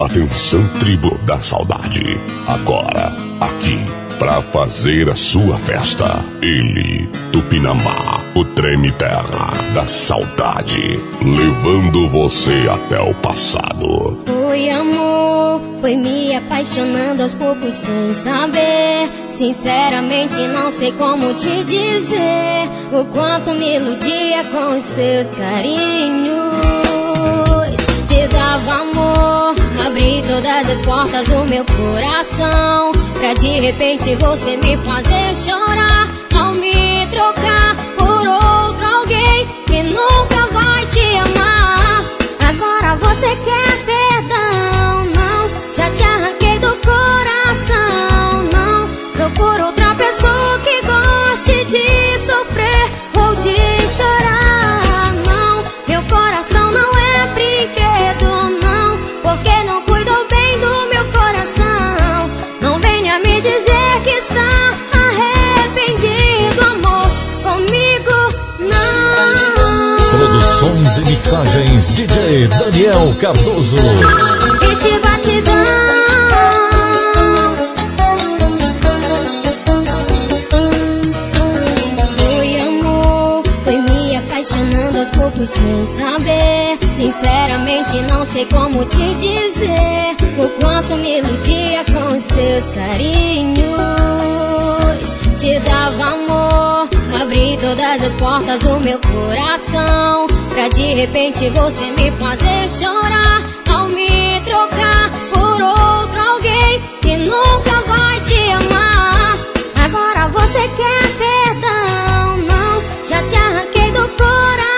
Atenção, tribo da saudade. Agora, aqui, para fazer a sua festa, ele, Tupinambá, o treme terra da saudade, levando você até o passado. Foi amor, foi me apaixonando aos poucos sem saber. Sinceramente, não sei como te dizer o quanto me iludia com os teus carinhos te dava amor. Abri todas as portas do meu coração. Pra de repente você me fazer chorar. Ao me trocar por outro alguém que nunca vai te amar. Agora você quer perdão, não? Já te mixagens DJ Daniel Cardoso. Foi amor, foi me apaixonando aos poucos sem saber. Sinceramente, não sei como te dizer o quanto me iludia com os teus carinhos. Te dava amor, abri todas as portas do meu coração. Pra de repente você me fazer chorar ao me trocar por outro alguém que nunca vai te amar. Agora você quer perdão, não? Já te arranquei do coração,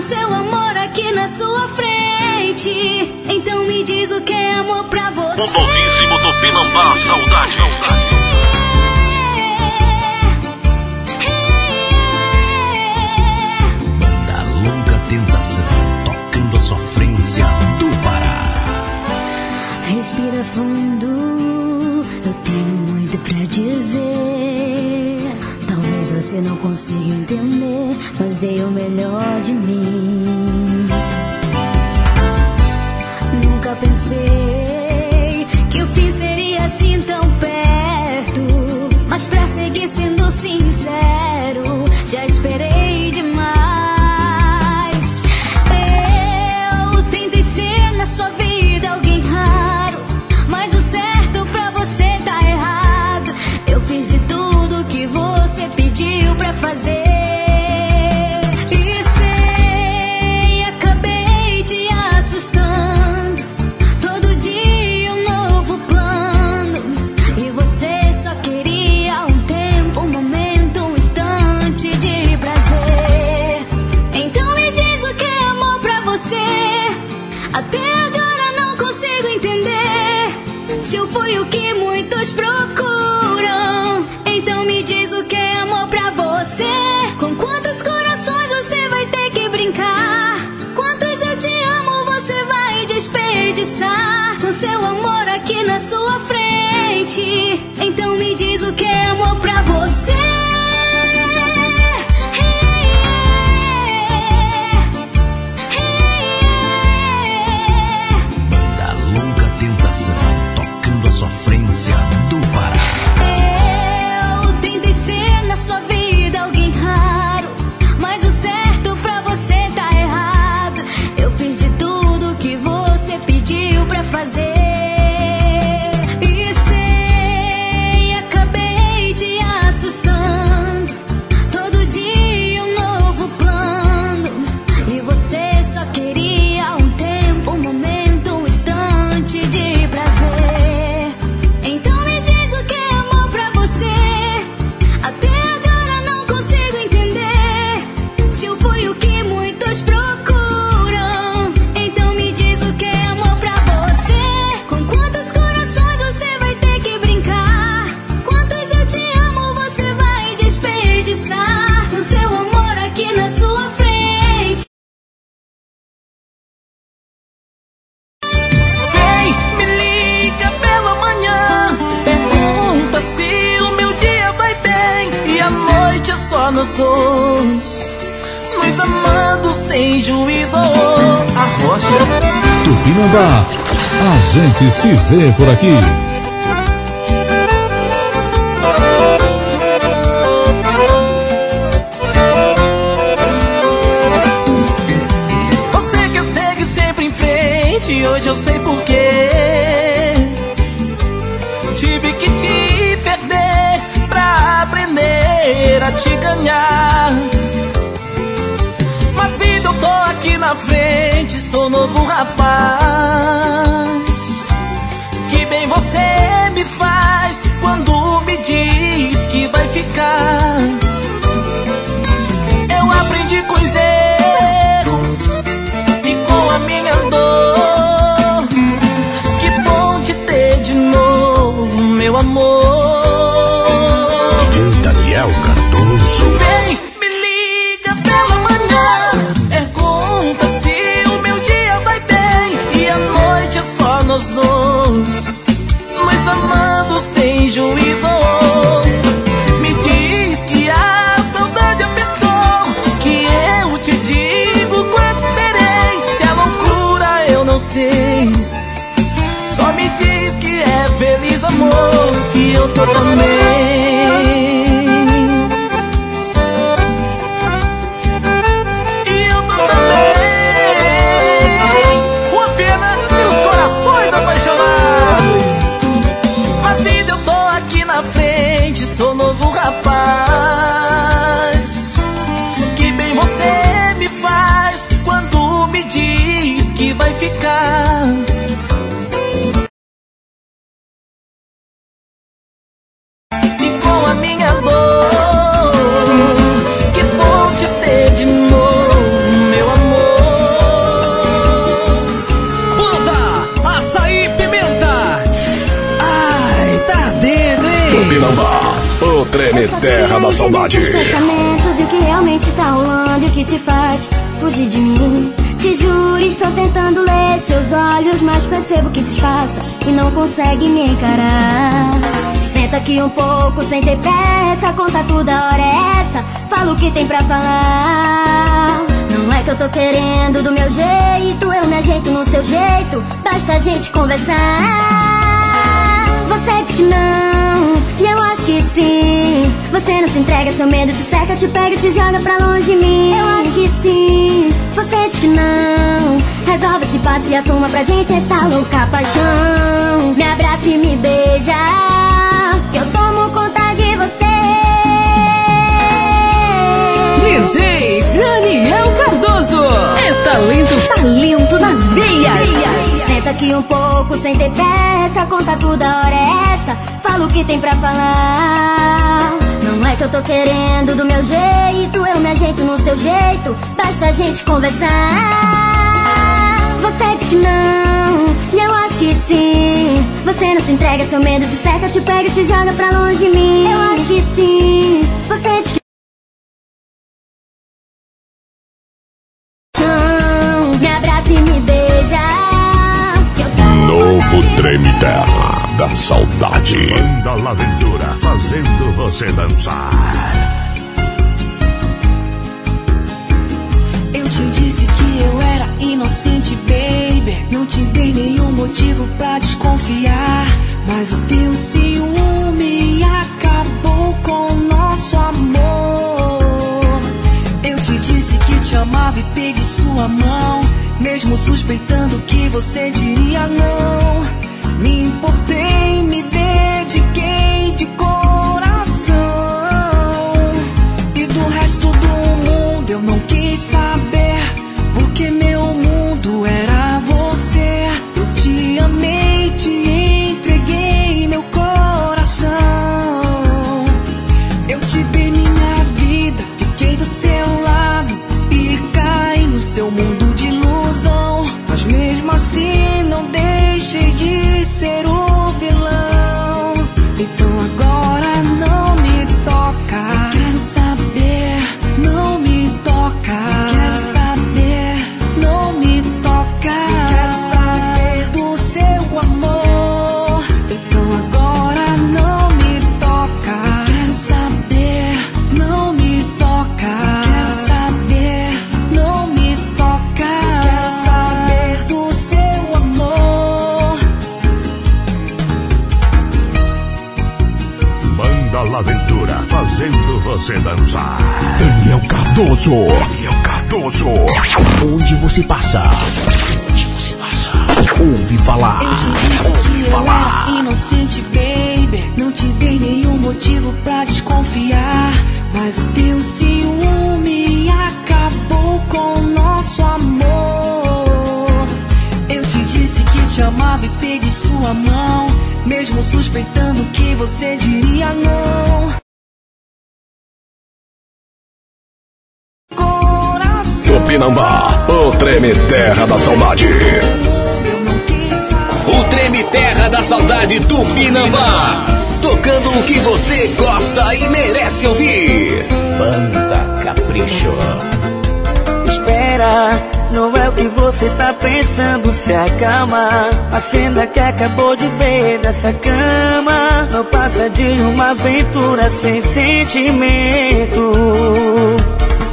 Com seu amor aqui na sua frente. Então me diz o que é amor pra você. O novíssimo Tupinambá Saudade. Da longa tentação, tocando a sofrência do Pará. Respira fundo, você não consiga entender, mas dei o melhor de mim. Nunca pensei que o fim seria assim tão perto. Mas pra seguir sendo sincero, Então me diz o que é amor pra Tupinambá, a gente se vê por aqui. Você que segue sempre em frente, hoje eu sei porquê. Tive que te perder pra aprender a te ganhar. Mas vida, eu tô aqui na frente, sou novo rapaz. Saudade. Os pensamentos e o que realmente tá rolando e o que te faz fugir de mim. Te juro, estou tentando ler seus olhos, mas percebo que disfarça e não consegue me encarar. Senta aqui um pouco sem ter pressa, conta tudo, a hora é essa. Fala o que tem pra falar. Não é que eu tô querendo do meu jeito, eu me ajeito no seu jeito, basta a gente conversar. Você diz que não, acho que sim. Você não se entrega, seu medo te cerca, te pega e te joga pra longe de mim. Eu acho que sim, você diz que não. Resolve esse passo e assuma pra gente essa louca paixão. Me abraça e me beija, que eu tomo conta de você. DJ Daniel Cardoso. É talento, talento nas veias. Senta aqui um pouco sem ter pressa, conta tudo, a hora é essa. Fala o que tem pra falar. Não é que eu tô querendo do meu jeito, eu me ajeito no seu jeito, basta a gente conversar. Você diz que não, e eu acho que sim. Você não se entrega, seu medo te cerca, te pega e te joga pra longe de mim. Eu acho que sim. Você diz que você dançar. Eu te disse que eu era inocente, baby. Não te dei nenhum motivo pra desconfiar. Mas o teu ciúme acabou com o nosso amor. Eu te disse que te amava e peguei sua mão. Mesmo suspeitando que você diria não. Me importei, Cardoso. Daniel Cardoso. Onde você passa? Onde você passa? Ouve falar. Eu te disse que eu era inocente, baby. Não te dei nenhum motivo pra desconfiar. Mas o teu ciúme acabou com o nosso amor. Eu te disse que te amava e pedi sua mão. Mesmo suspeitando que você diria não. Tupinambá, o treme terra da saudade. O Treme Terra da Saudade Tupinambá. Tocando o que você gosta e merece ouvir. Banda Capricho. Espera, não é o que você tá pensando, se acalma. A cena que acabou de ver dessa cama não passa de uma aventura sem sentimento.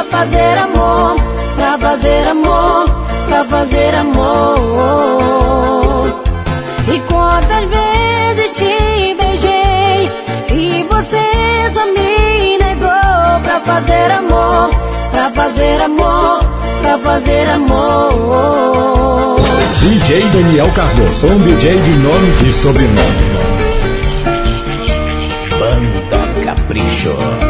Pra fazer amor, pra fazer amor, pra fazer amor. E quantas vezes te beijei e você só me negou pra fazer amor, pra fazer amor, pra fazer amor. DJ Daniel Cardoso, um DJ de nome e sobrenome. Banda Capricho. Capricho.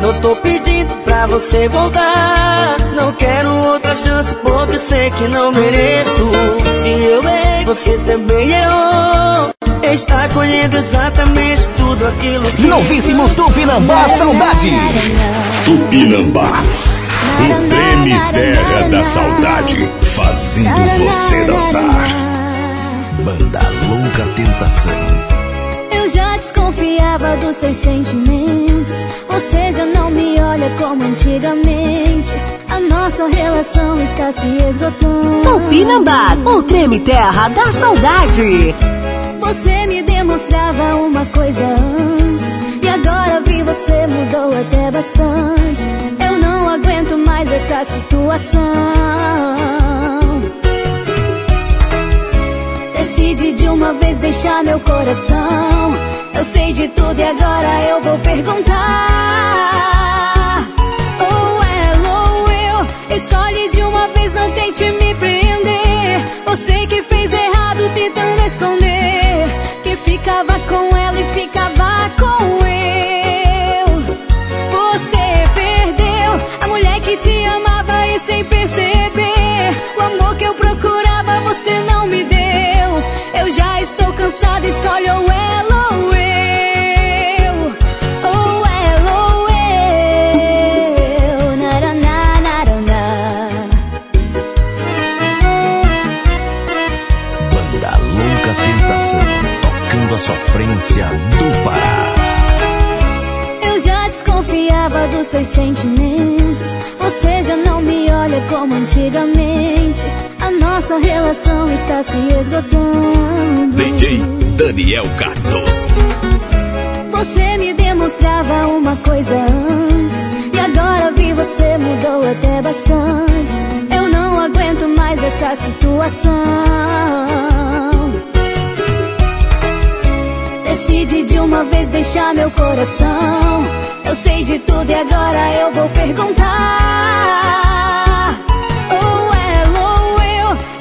Não tô pedindo pra você voltar. Não quero outra chance porque eu sei que não mereço. Se eu errei, você também errou. Está colhendo exatamente tudo aquilo que. Novíssimo Tupinambá Saudade. Tupinambá, o treme terra da saudade. Fazendo você dançar. Banda Louca Tentação. Já desconfiava dos seus sentimentos. Você já não me olha como antigamente. A nossa relação está se esgotando. Tupinambá, o treme terra da saudade. Você me demonstrava uma coisa antes. E agora vi você mudou até bastante. Eu não aguento mais essa situação. Decide de uma vez deixar meu coração. Eu sei de tudo e agora eu vou perguntar. Ou ela ou eu. Escolhe de uma vez, não tente me prender. Você que fez errado tentando esconder. Que ficava com ela e ficava com eu. Você perdeu a mulher que te amava e sem perceber. Cansada, escolhe ou ela ou eu. Ou ela ou eu. Naraná, naraná. Banda Louca Tentação. Tocando a sofrência do Pará. Eu já desconfiava dos seus sentimentos. Você já não me olha como antigamente. A nossa relação está se esgotando. DJ Daniel Cardoso. Você me demonstrava uma coisa antes. E agora vi você mudou até bastante. Eu não aguento mais essa situação. Decide de uma vez deixar meu coração. Eu sei de tudo e agora eu vou perguntar.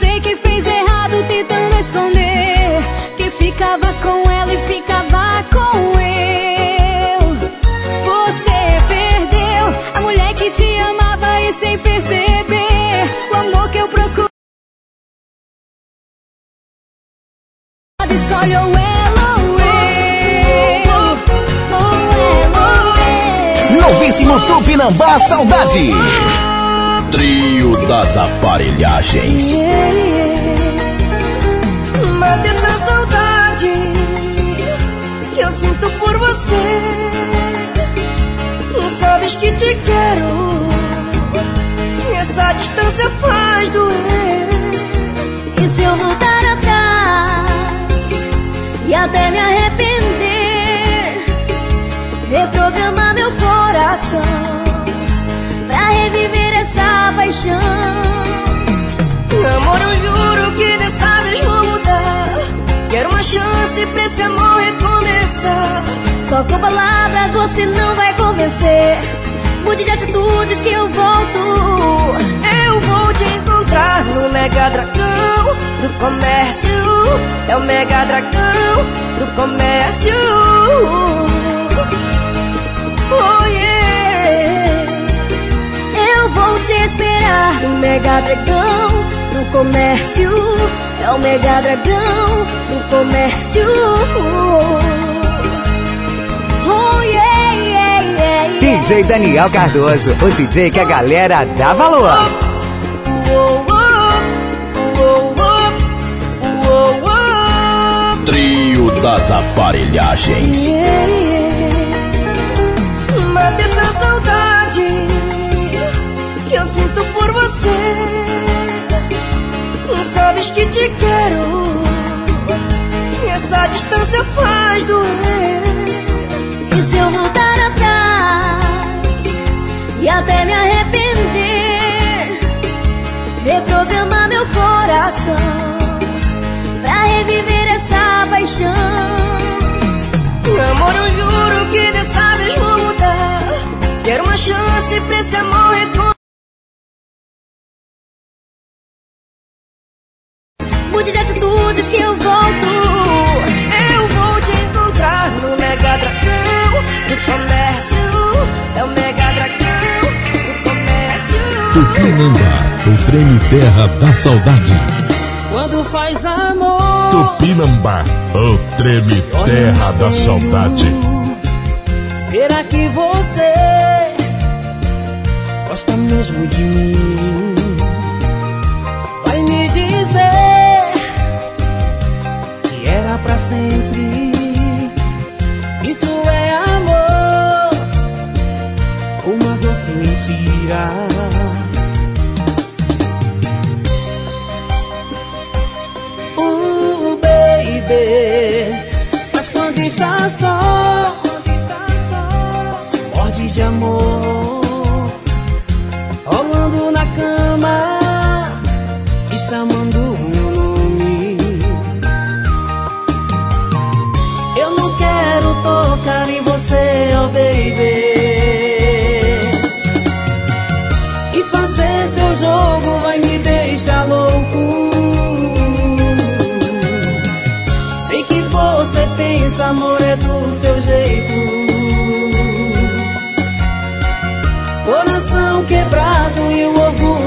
Você que fez errado tentando esconder. Que ficava com ela e ficava com eu. Você perdeu a mulher que te amava e sem perceber. O amor que eu procuro. Escolhe. Ou ela ou eu. Novíssimo Tupinambá Saudade. Trio das Aparelhagens. Mata essa saudade que eu sinto por você. Não sabes que te quero. Essa distância faz doer. E se eu voltar atrás e até me arrepender, reprogramar chance pra esse amor recomeçar. Só com palavras você não vai convencer. Mude de atitudes que eu volto. Eu vou te encontrar no Mega Dragão do Comércio. É o Mega Dragão do Comércio. Oh yeah. Eu vou te esperar no Mega Dragão do Comércio. É o Mega Dragão do Comércio. Oh yeah, yeah, yeah, yeah. DJ Daniel Cardoso, o DJ que a galera dá valor. Trio das Aparelhagens. Mata essa saudade que eu sinto por você. Sabes que te quero. Essa distância faz doer. E se eu voltar atrás e até me arrepender, reprogramar meu coração pra reviver essa paixão. Amor, eu juro que dessa vez vou mudar. Quero uma chance pra esse amor. Tupinambá, o treme terra da saudade. Quando faz amor. Tupinambá, o treme terra da saudade. Será que você gosta mesmo de mim? Vai me dizer que era pra sempre. Isso é amor, uma doce mentira. Baby, mas quando está só se morde de amor, rolando na cama e chamando meu nome. Eu não quero tocar em você, oh baby. Pensa, amor, é do seu jeito. Coração quebrado e o orgulho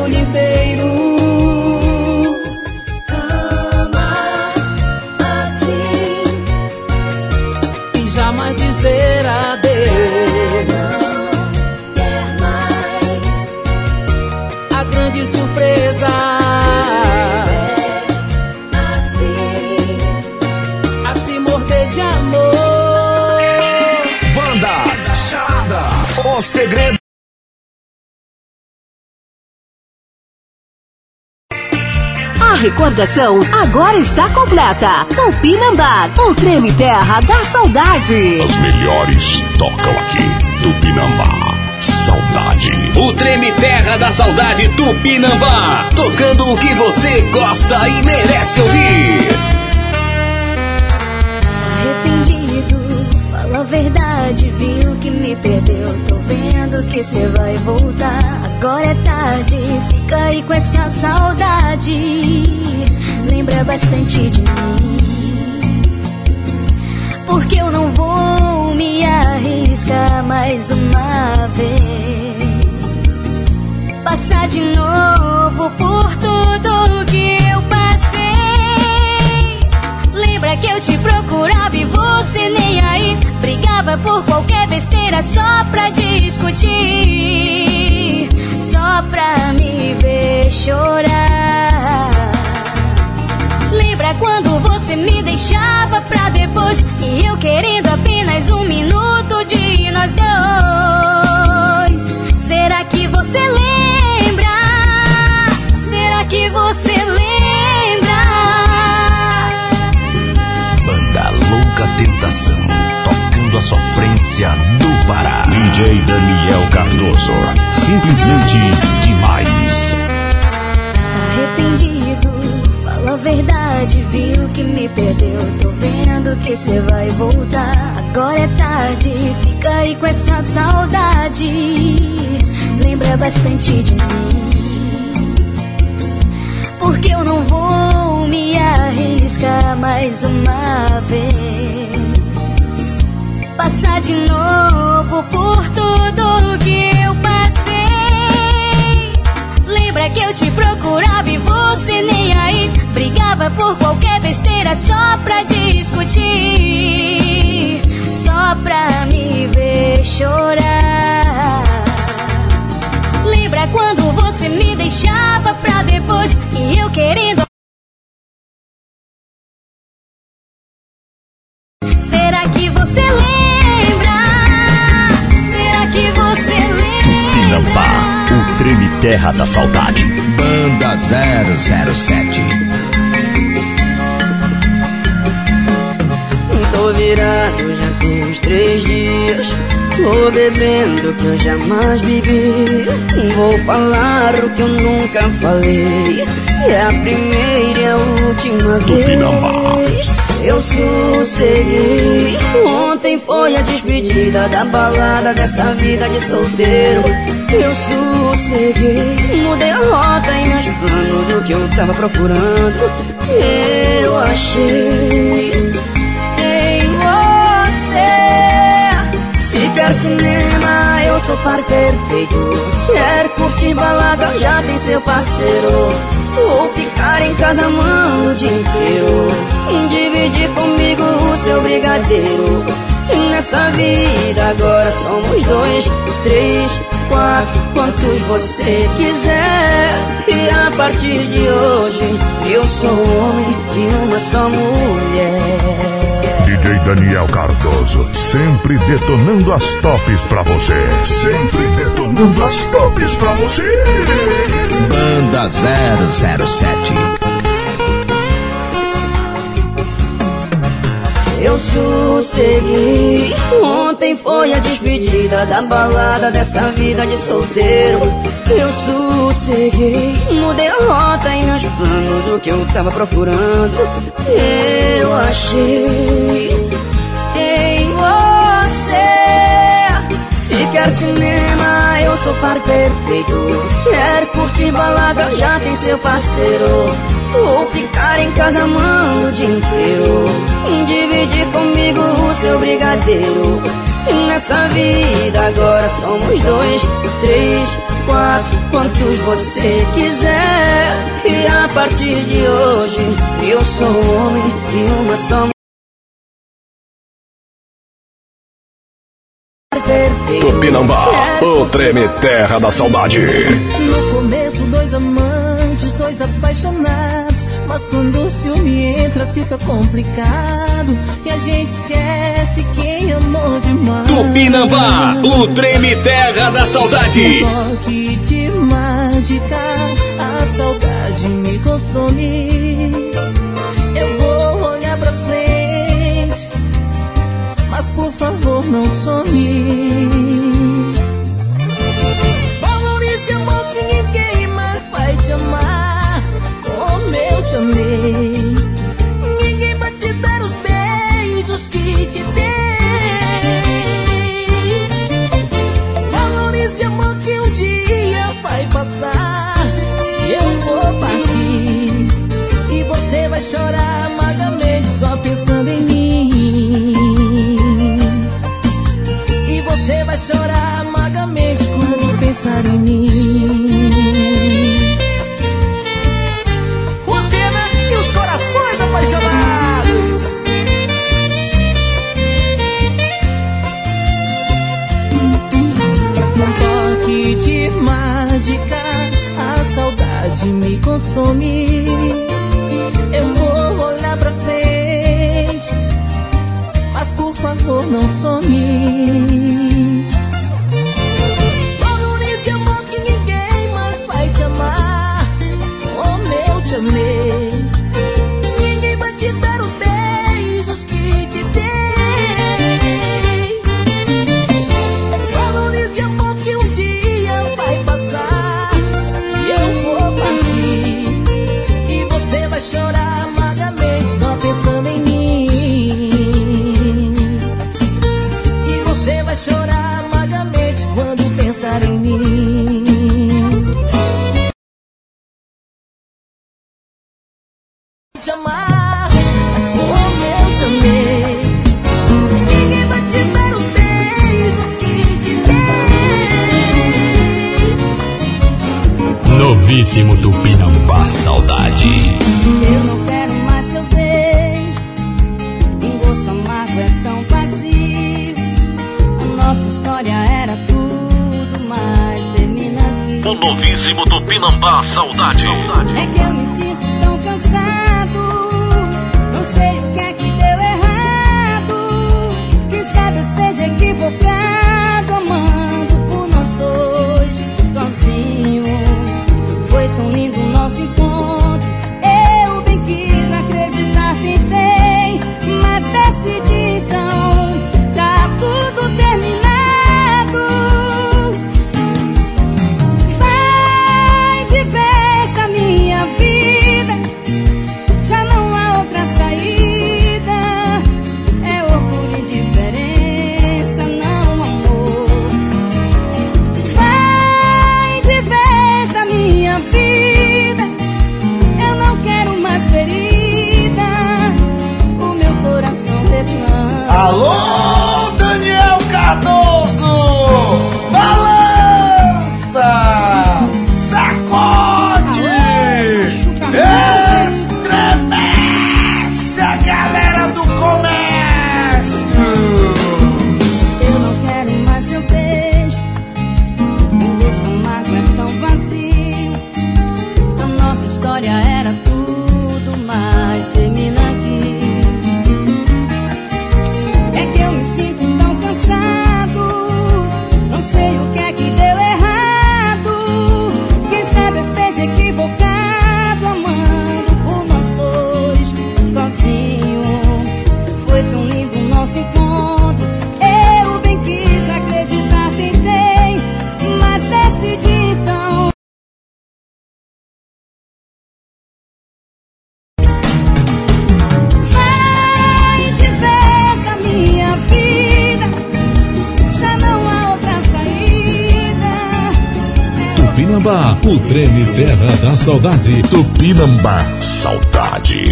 recordação agora está completa. Tupinambá, o treme terra da saudade. As melhores tocam aqui. Tupinambá. Saudade. O Treme Terra da Saudade Tupinambá. Tocando o que você gosta e merece ouvir. Arrependido, fala a verdade, viu que me perdeu. Vendo que cê vai voltar. Agora é tarde, fica aí com essa saudade. Lembra bastante de mim. Porque eu não vou me arriscar mais uma vez. Passar de novo por tudo que que eu te procurava e você nem aí. Brigava por qualquer besteira só pra discutir. Só pra me ver chorar. Lembra quando você me deixava pra depois E eu querendo apenas um minuto de nós dois Será que você lembra? Será que você Louca Tentação, tocando a sofrência do Pará. DJ Daniel Cardoso, simplesmente demais. Arrependido, fala a verdade, viu que me perdeu. Tô vendo que cê vai voltar. Agora é tarde, fica aí com essa saudade. Lembra bastante de mim. Porque eu não vou me arriscar mais uma vez. Passar de novo por tudo que eu passei. Lembra que eu te procurava e você nem aí. Brigava por qualquer besteira só pra discutir. Só pra me ver chorar. Treme terra da saudade. Banda 007. Tô virado já tem uns três dias. Tô bebendo que eu jamais bebi. Vou falar o que eu nunca falei. É a primeira e a última Tupinambá. vez. Eu sosseguei. Ontem foi a despedida da balada dessa vida de solteiro. Eu sosseguei. Mudei a rota e meus planos do que eu tava procurando. Eu achei em você. Se quer cinema, eu sou par perfeito. Quer curtir balada, já tem seu parceiro. Ou ficar em casa amando o dia inteiro. Dividir comigo o seu brigadeiro. E nessa vida agora somos dois, três, quatro, quantos você quiser. E a partir de hoje eu sou homem de uma só mulher. DJ Daniel Cardoso, sempre detonando as tops pra você. Sempre detonando as tops pra você. Banda 007. Eu sosseguei. Ontem foi a despedida da balada dessa vida de solteiro. Eu sosseguei. Mudei a rota e meus planos do que eu tava procurando. Eu achei em você. Se quer cinema, sou par perfeito. Quer curtir balada, já tem seu parceiro. Ou ficar em casa amando o dia inteiro. Dividir comigo o seu brigadeiro. Nessa vida agora somos dois, três, quatro, quantos você quiser. E a partir de hoje eu sou homem de uma só perfeito. Tupinambá, o treme terra da saudade. No começo, dois amantes, dois apaixonados. Mas quando o ciúme entra, fica complicado. E a gente esquece quem amou demais. Tupinambá, o treme terra da saudade. Um toque de mágica, a saudade me consome. Eu vou olhar pra frente mas por favor não some. vai te amar como eu te amei. Ninguém vai te dar os beijos que te dei. Valorize amor que um dia vai passar. Eu vou partir e você vai chorar amargamente só pensando em mim. E você vai chorar amargamente quando pensar em mim. consome. Eu vou olhar pra frente, mas por favor não some. queridíssimo Tupinambá Saudade. Eu não quero mais seu bem, engosto amargo é tão vazio. A nossa história era tudo, mas termina aqui. O novíssimo Tupinambá Saudade. É que eu me sinto saudade. Tupinambá, saudade.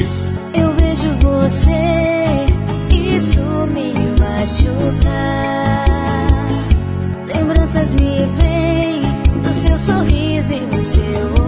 Eu vejo você, isso me machuca. Lembranças me vêm do seu sorriso e do seu olhar.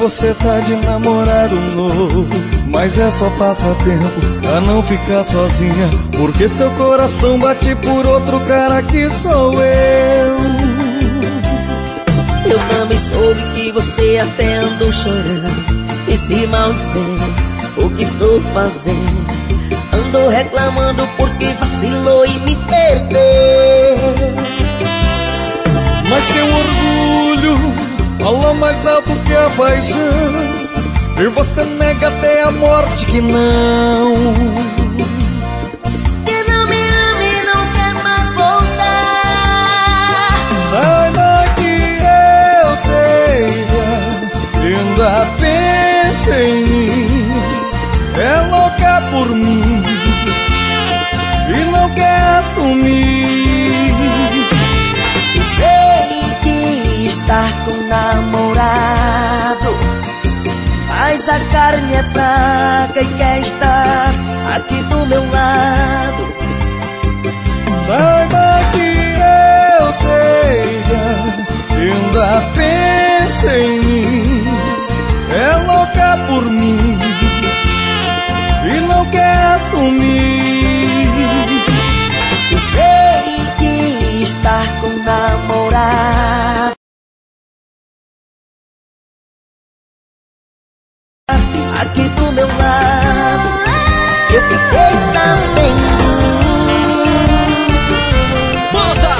Você tá de namorado novo Mas é só passatempo pra não ficar sozinha Porque seu coração bate por outro cara que sou eu. Eu também soube que você até andou chorando E se maldizendo o que estou fazendo? Andou reclamando porque vacilou e me perdeu mais alto que a paixão. E você nega até a morte que não. Que não me ama e não quer mais voltar. Saiba que eu sei. Ainda pensa em mim. É louca por mim. E não quer assumir namorado Mas a carne é fraca e quer estar aqui do meu lado. Saiba que eu sei Ainda pensa em mim. É louca por mim. E não quer assumir Aqui do meu lado Eu fiquei sabendo Banda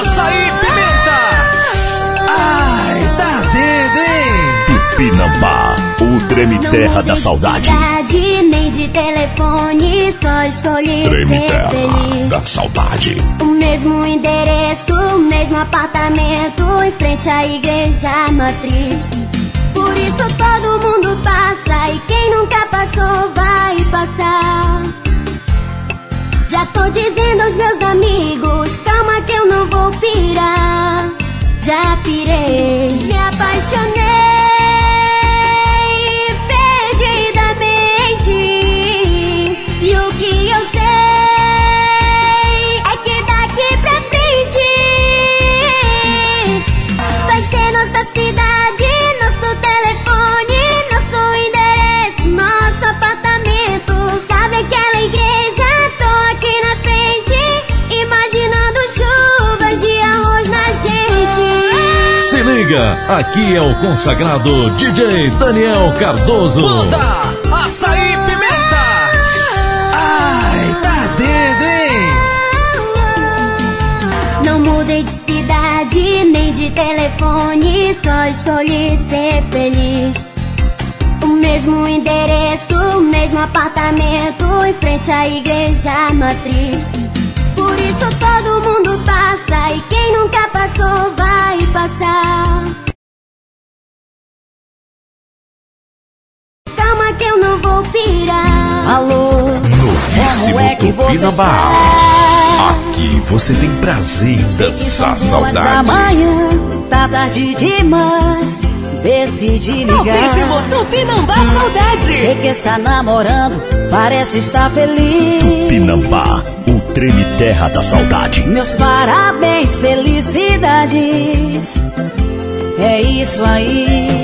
Açaí Pimenta. Ai, tá dentro, hein? Tupinambá, o Treme Terra da Saudade. Cidade, nem de telefone, só escolhi Treme ser Terra feliz. da Saudade. O mesmo endereço, o mesmo apartamento, em frente à igreja matriz. Por isso todo mundo passa e quem nunca passou vai passar. Já tô dizendo aos meus amigos, calma que eu não vou pirar. Já pirei, me apaixonei aqui é o consagrado DJ Daniel Cardoso. Banda Açaí Pimenta. Ai, tá dentro, hein? Não mudei de cidade, nem de telefone, só escolhi ser feliz. O mesmo endereço, o mesmo apartamento, em frente à igreja matriz. Por isso todo mundo passa e quem nunca passou vai passar. Novíssimo é Tupinambá. Aqui você tem prazer em dançar duas da saudade. manhã, tá tarde demais. Decidi ligar. Novíssimo Tupinambá Saudade. Sei que está namorando, parece estar feliz. Tupinambá, o Treme Terra da Saudade. Meus parabéns, felicidades. É isso aí.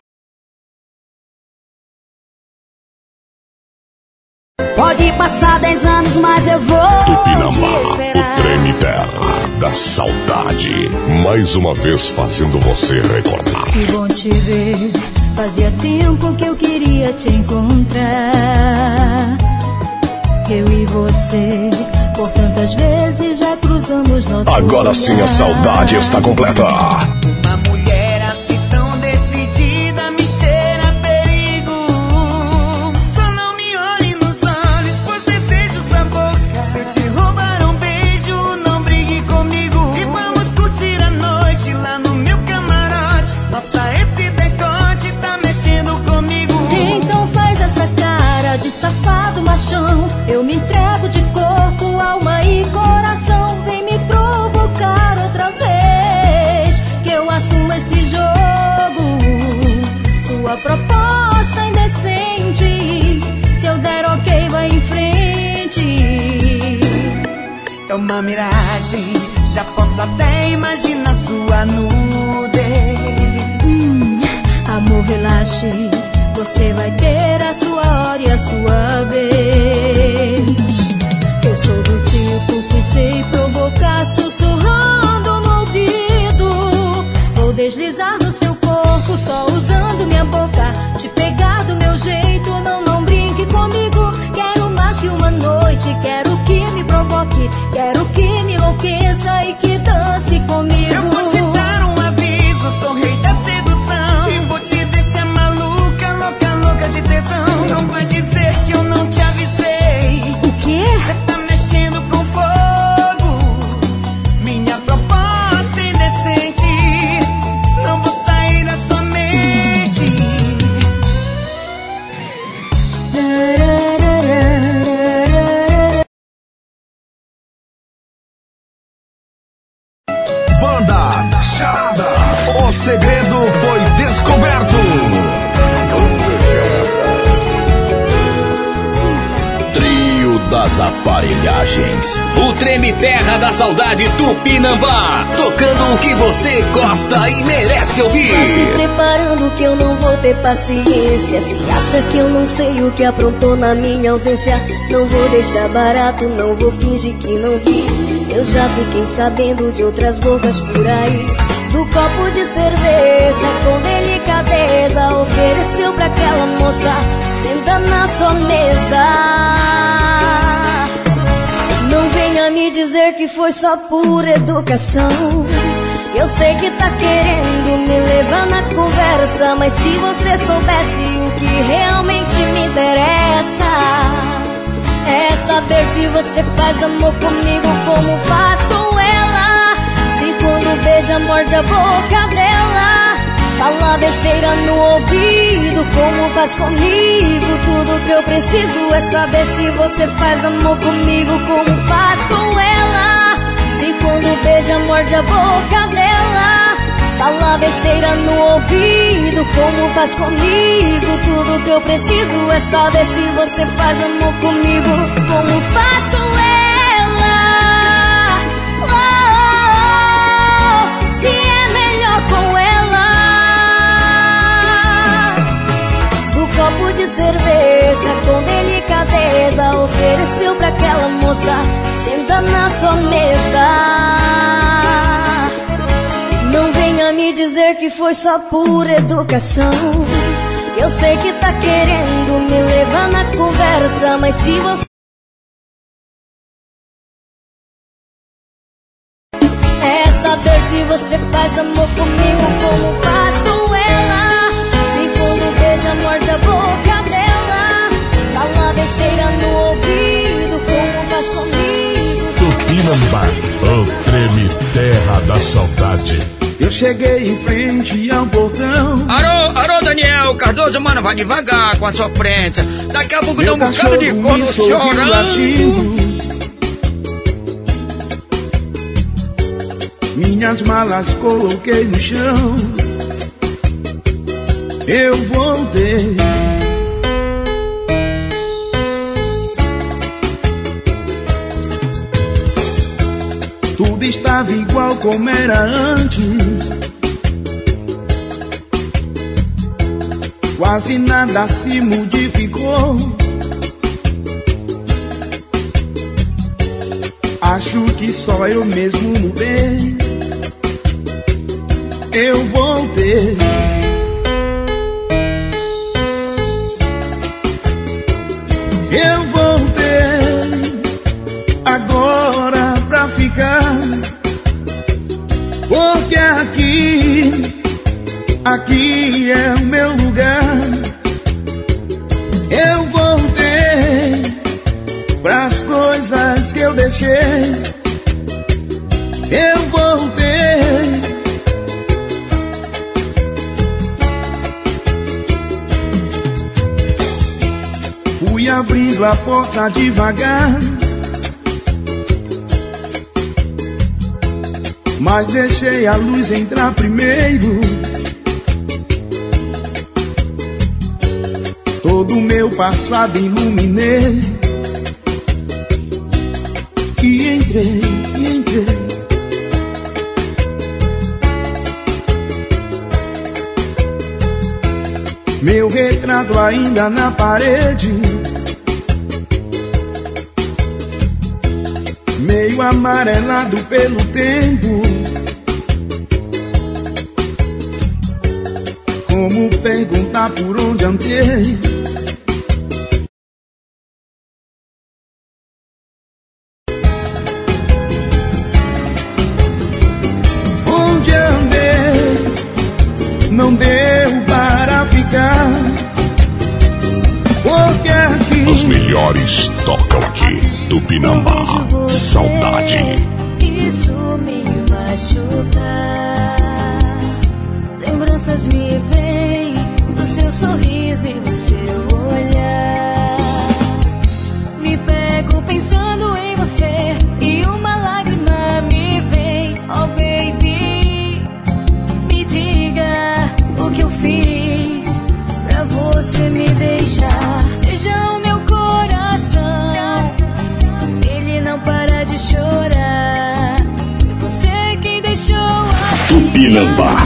Pode passar dez anos, mas eu vou Tupinambá, te esperar. o treme terra da saudade. Mais uma vez fazendo você recordar. Que bom te ver. Fazia tempo que eu queria te encontrar. Eu e você, por tantas vezes já cruzamos nosso Agora sim a saudade está completa. Uma mulher É uma miragem, já posso até imaginar sua nudez. Hum, amor, relaxe. Você vai ter a sua hora e a sua vez. Eu sou do tipo que sei provocar, sussurrando no ouvido. Vou deslizar no seu corpo, só usando minha boca. Te Se acha que eu não sei o que aprontou na minha ausência, não vou deixar barato, não vou fingir que não vi. Eu já fiquei sabendo de outras bocas por aí. Do copo de cerveja com delicadeza ofereceu pra aquela moça, senta na sua mesa. Não venha me dizer que foi só por educação. Eu sei que tá querendo me levar na conversa, mas se você soubesse o que realmente me interessa, é saber se você faz amor comigo como faz com ela. Se quando beija, morde a boca dela. Fala besteira no ouvido, como faz comigo. Tudo que eu preciso é saber se você faz amor comigo, como faz com ela. Quando beija, morde a boca dela. Fala besteira no ouvido, como faz comigo. Tudo que eu preciso é saber se você faz amor comigo, como faz com ela. De cerveja com delicadeza ofereceu pra aquela moça, senta na sua mesa. Não venha me dizer que foi só por educação. Eu sei que tá querendo me levar na conversa, mas se você é saber se você faz amor comigo como faz Tupinambá, o treme terra da saudade. Eu cheguei em frente ao portão. Arô, arô, Daniel Cardoso, mano, vai devagar com a sofrência. Daqui a pouco tem um bocado de corno chorando. Minhas malas coloquei no chão. Eu voltei. Tudo estava igual como era antes. Quase nada se modificou. Acho que só eu mesmo mudei. Eu voltei. Eu voltei agora ficar. Porque aqui, aqui é o meu lugar. Eu voltei pras coisas que eu deixei. Eu voltei. Fui abrindo a porta devagar. Mas deixei a luz entrar primeiro. Todo o meu passado iluminei. E entrei, e entrei. Meu retrato ainda na parede. Meio amarelado pelo tempo. Como perguntar por onde andei? Assim.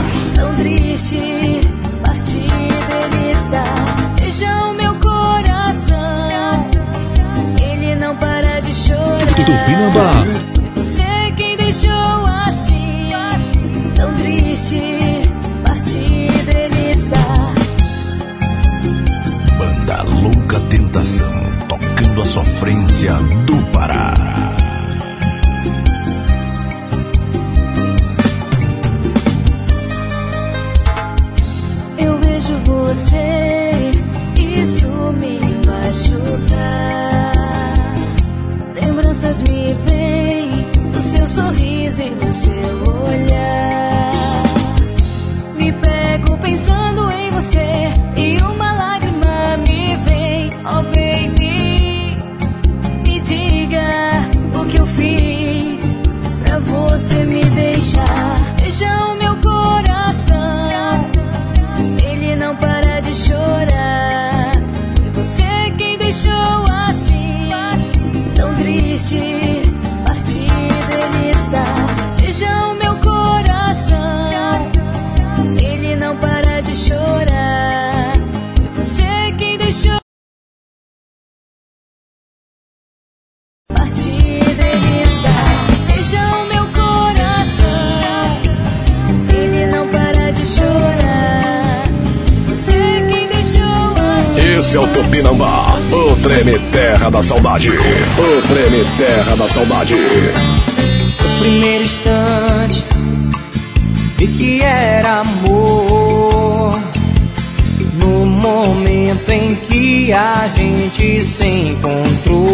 em que a gente se encontrou.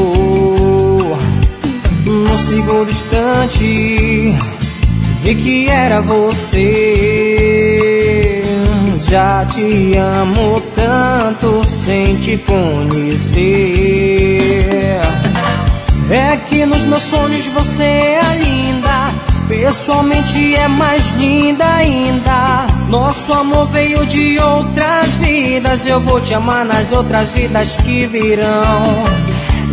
Num segundo instante, vi que era você. Já te amo tanto sem te conhecer. É que nos meus sonhos você é linda, pessoalmente é mais linda ainda. Nosso amor veio de outras vidas, eu vou te amar nas outras vidas que virão.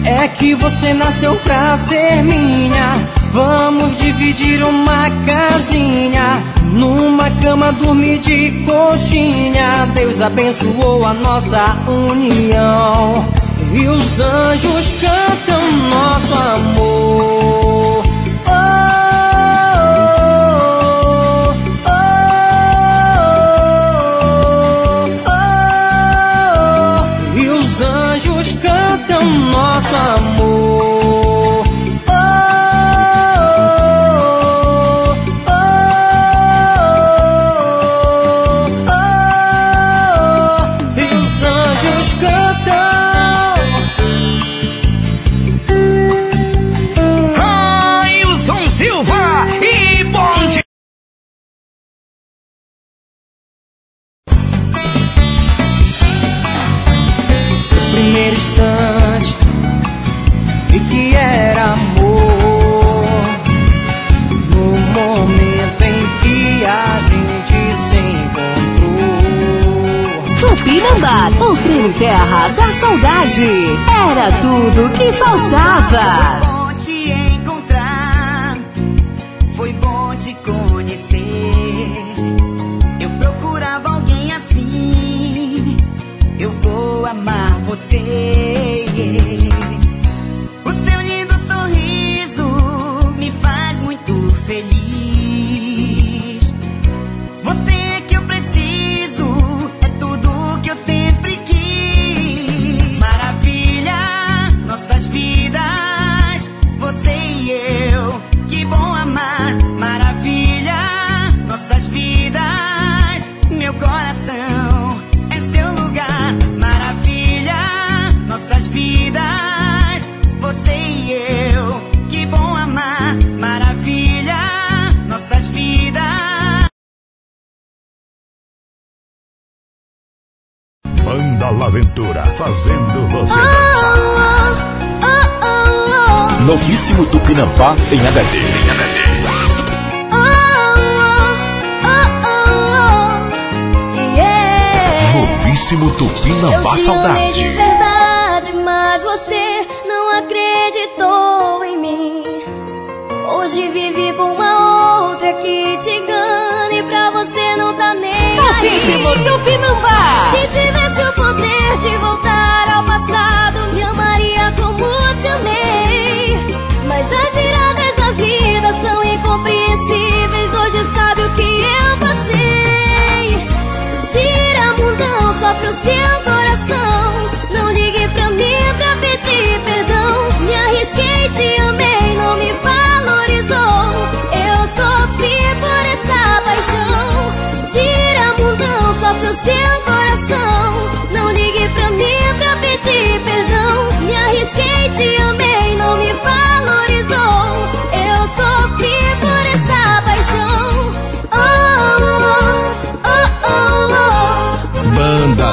É que você nasceu pra ser minha. Vamos dividir uma casinha. Numa cama dormir de coxinha. Deus abençoou a nossa união. E os anjos cantam nosso amor. Era tudo o que faltava. Foi bom te encontrar, foi bom te conhecer. Eu procurava alguém assim. Eu vou amar você.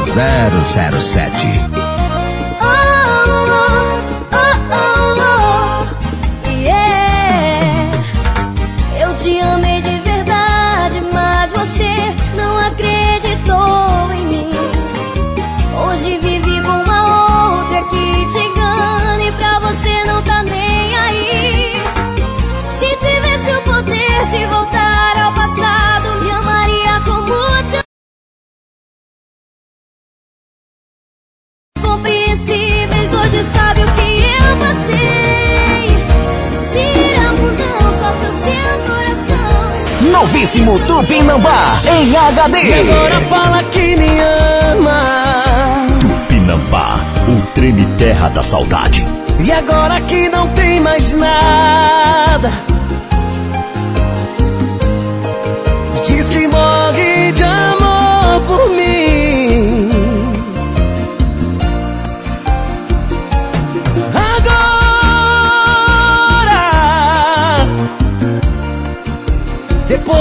007 Queridíssimo Tupinambá em HD. E agora fala que me ama. Tupinambá, o treme terra da saudade. E agora que não tem mais nada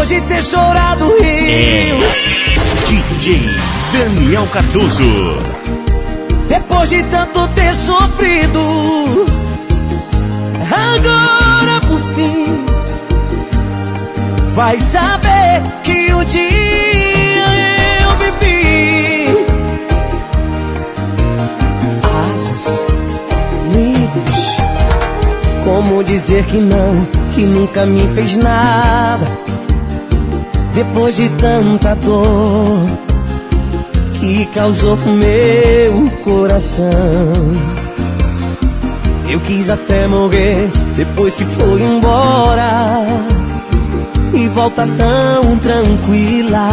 Depois de ter chorado rios. É. DJ Daniel Cardoso. Depois de tanto ter sofrido. Agora por fim. Vai saber que um dia eu vivi. Asas livres. Como dizer que não, que nunca me fez nada. Depois de tanta dor que causou meu coração. Eu quis até morrer depois que foi embora. E volta tão tranquila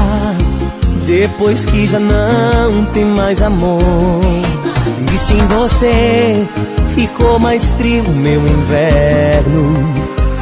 depois que já não tem mais amor. E sem você ficou mais frio meu inverno.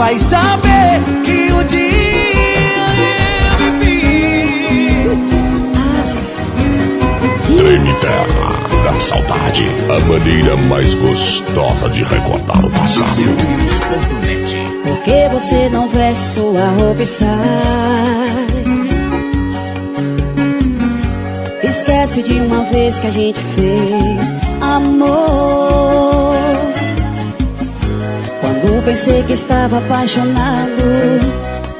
vai saber que um dia eu vivi. Treme Terra da Saudade. A maneira mais gostosa de recordar o passado. Por que você não veste sua roupa e sai? Esquece de uma vez que a gente fez amor. Quando pensei que estava apaixonado,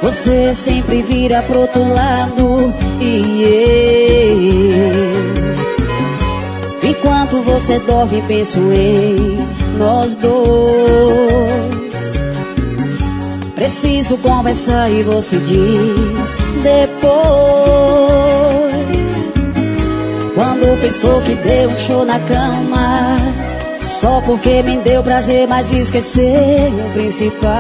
você sempre vira pro outro lado e eu. Enquanto você dorme, penso em nós dois. Preciso conversar e você diz depois. Quando pensou que deu um show na cama. Só porque me deu prazer, mas esqueceu o principal.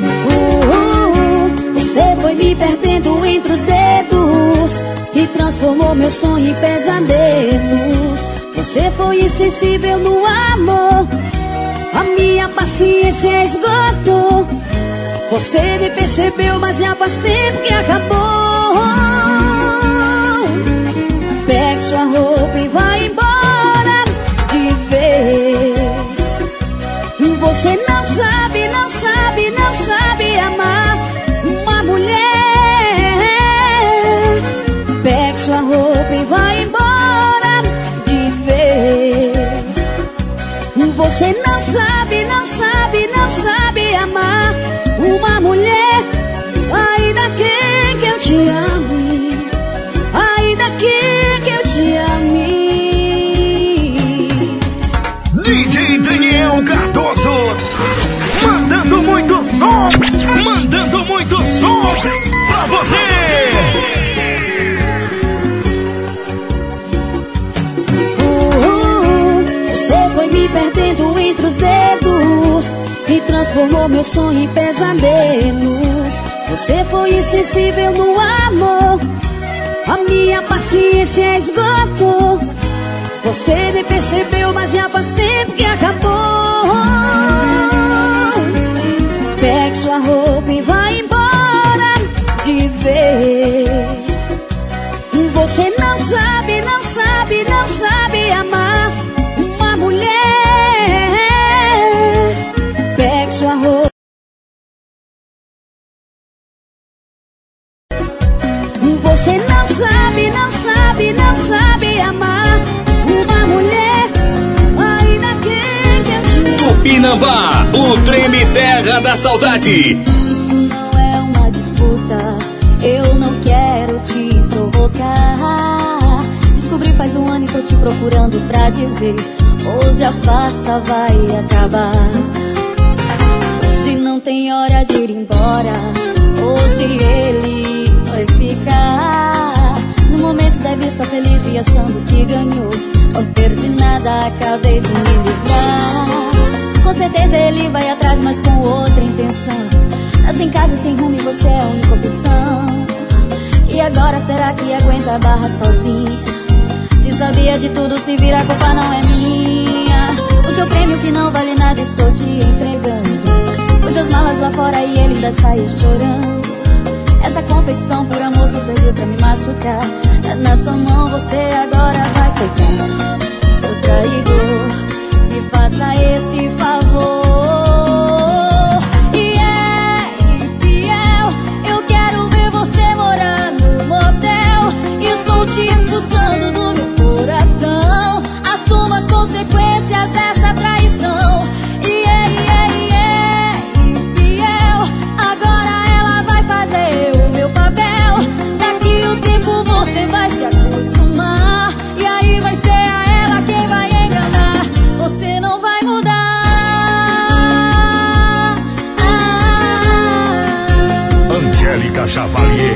Uh, uh, você foi me perdendo entre os dedos e transformou meu sonho em pesadelos. Você foi insensível no amor, a minha paciência esgotou. Você me percebeu, mas já faz tempo que acabou. Pegue sua roupa Você não sabe, não sabe, não sabe amar uma mulher. Pegue sua roupa e vai embora de vez. Você não sabe, dedos e transformou meu sonho em pesadelos. Você foi insensível no amor, a minha paciência esgotou. Você me percebeu, mas já faz tempo que acabou. Pegue sua roupa e vai embora de vez. Você não sabe, Tupinambá, o treme terra da saudade. Isso não é uma disputa, eu não quero te provocar. Descobri faz um ano e tô te procurando pra dizer: hoje a farsa vai acabar. Hoje não tem hora de ir embora, hoje ele vai ficar. No momento deve estar feliz e achando que ganhou. Não perdi nada, acabei de me livrar. Com certeza ele vai atrás, mas com outra intenção. Tá sem casa, sem rumo e você é a única opção. E agora será que aguenta a barra sozinha? Se sabia de tudo, se vira, a culpa não é minha. O seu prêmio que não vale nada, estou te entregando. Pus as malas lá fora e ele ainda saiu chorando. Essa competição por amor só serviu pra me machucar. Na sua mão você agora vai pegar. Seu traidor, faça esse favor. E é infiel, eu quero ver você morar no motel. Estou te expulsando do meu coração. Assuma as consequências dessa traição. E é, e é, e é infiel. Agora ela vai fazer o meu papel. Daqui o tempo você vai se Chavalier,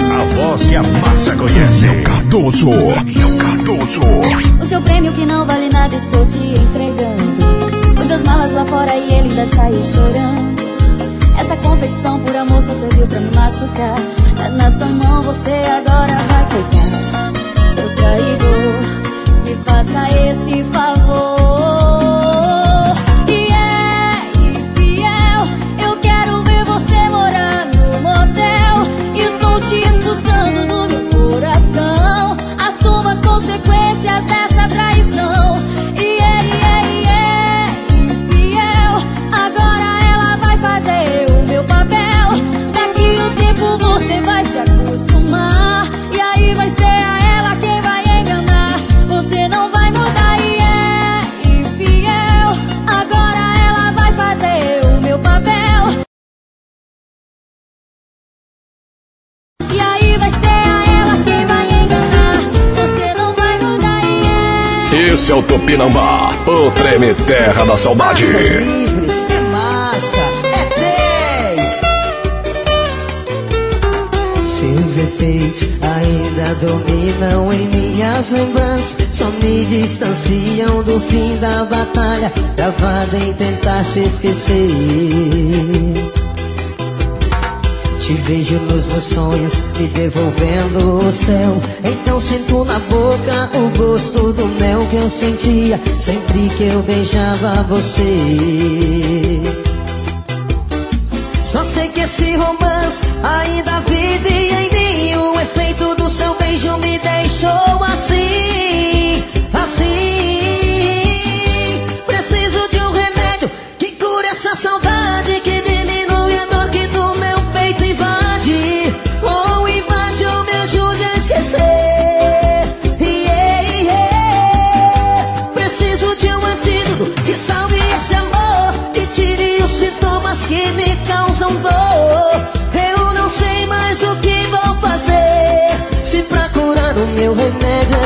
a voz que a massa conhece. Daniel Cardoso, Daniel Cardoso. O seu prêmio que não vale nada estou te entregando. Pus as malas lá fora e ele ainda saiu chorando. Essa competição por amor só serviu pra me machucar. Na sua mão você agora vai pegar. Saudade. livres, é massa, é 10. Seus efeitos ainda dominam em minhas lembranças. Só me distanciam do fim da batalha, travada em tentar te esquecer. Meus sonhos, me devolvendo o céu. Então sinto na boca o gosto do mel que eu sentia sempre que eu beijava você. Só sei que esse romance ainda vive em mim. O efeito do seu beijo me deixou assim,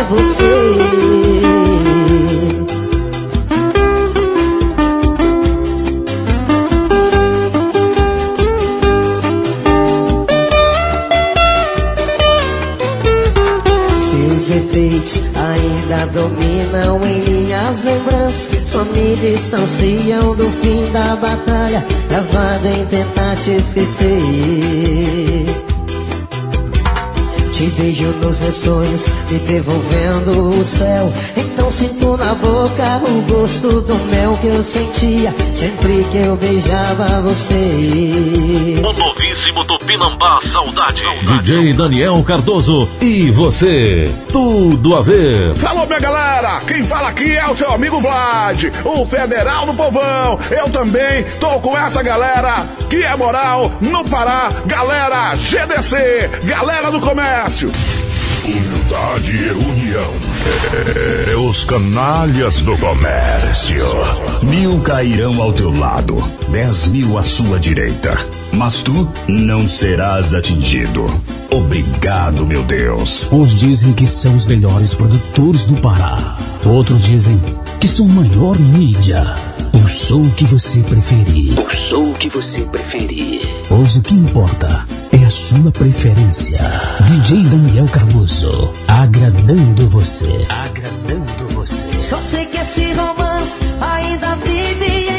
você. Seus efeitos ainda dominam em minhas lembranças. Só me distanciam do fim da batalha, travada em tentar te esquecer. Vejo nos meus sonhos, me devolvendo o céu. Então sinto na boca o gosto do mel que eu sentia sempre que eu beijava você. O novíssimo Tupinambá Saudade. DJ Daniel Cardoso e você, tudo a ver. Falou, minha galera! Quem fala aqui é o seu amigo Vlad, o federal do povão. Eu também tô com essa galera que é moral no Pará. Galera GDC, galera do comércio. Humildade e união. É, os canalhas do comércio. Mil cairão ao teu lado, dez mil à sua direita, mas tu não serás atingido. Obrigado, meu Deus. Uns dizem que são os melhores produtores do Pará. Outros dizem que são a maior mídia. Eu sou o que você preferir. Eu sou o que você preferir. Pois o que importa é a sua preferência. DJ Daniel Cardoso, agradando você. Agradando você. Só sei que esse romance ainda vive